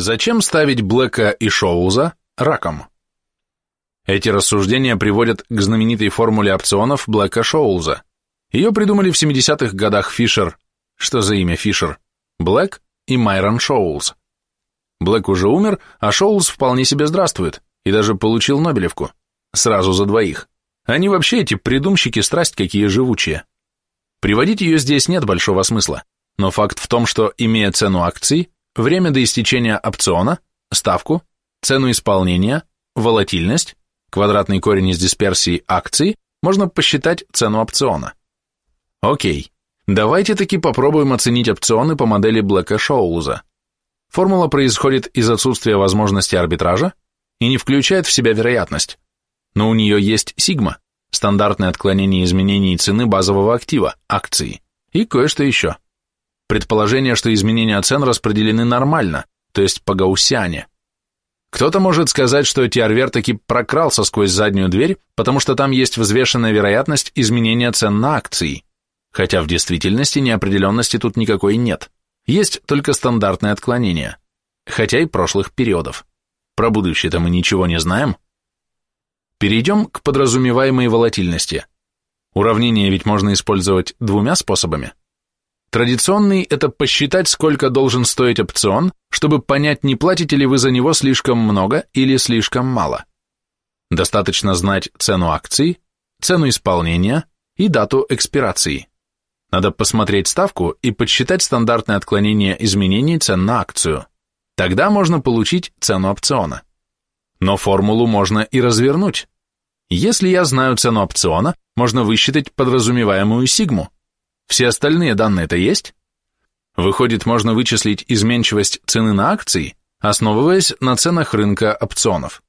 Зачем ставить Блэка и Шоуза раком? Эти рассуждения приводят к знаменитой формуле опционов Блэка-Шоулза. Ее придумали в 70-х годах Фишер, что за имя Фишер, Блэк и Майрон Шоулз. Блэк уже умер, а Шоулз вполне себе здравствует и даже получил Нобелевку. Сразу за двоих. Они вообще, эти придумщики, страсть какие живучие. Приводить ее здесь нет большого смысла, но факт в том, что, имея цену акций, время до истечения опциона, ставку, цену исполнения, волатильность, квадратный корень из дисперсии акций, можно посчитать цену опциона. Окей, давайте таки попробуем оценить опционы по модели Блэка-Шоулза. Формула происходит из отсутствия возможности арбитража и не включает в себя вероятность, но у нее есть сигма, стандартное отклонение изменений цены базового актива, акции, и кое-что еще. Предположение, что изменения цен распределены нормально, то есть по гауссиане. Кто-то может сказать, что Тиарвер таки прокрался сквозь заднюю дверь, потому что там есть взвешенная вероятность изменения цен на акции, хотя в действительности неопределенности тут никакой нет. Есть только стандартное отклонение, хотя и прошлых периодов. Про будущее-то мы ничего не знаем. Перейдем к подразумеваемой волатильности. Уравнение ведь можно использовать двумя способами. Традиционный – это посчитать, сколько должен стоить опцион, чтобы понять, не платите ли вы за него слишком много или слишком мало. Достаточно знать цену акций, цену исполнения и дату экспирации. Надо посмотреть ставку и подсчитать стандартное отклонение изменений цен на акцию. Тогда можно получить цену опциона. Но формулу можно и развернуть. Если я знаю цену опциона, можно высчитать подразумеваемую сигму. Все остальные данные-то есть? Выходит, можно вычислить изменчивость цены на акции, основываясь на ценах рынка опционов.